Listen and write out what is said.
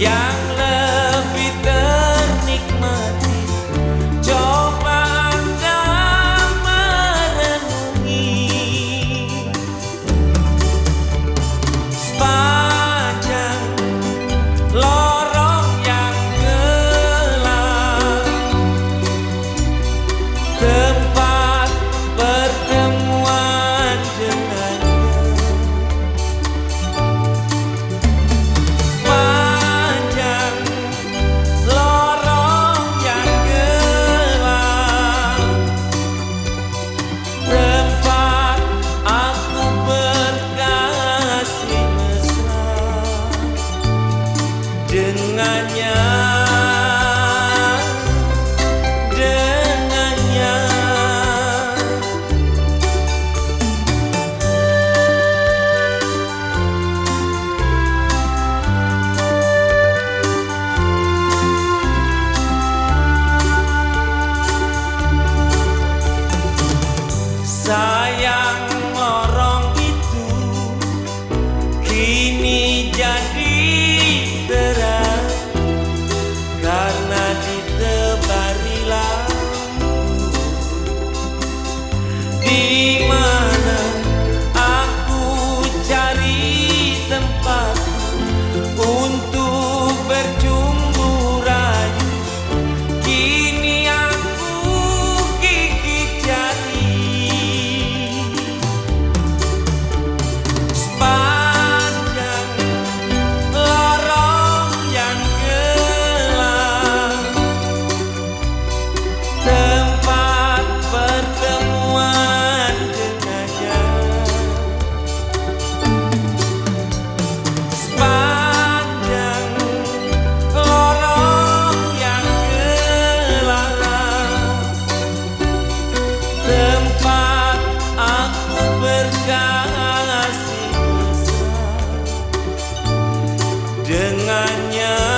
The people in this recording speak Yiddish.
Yeah. naya Yeah.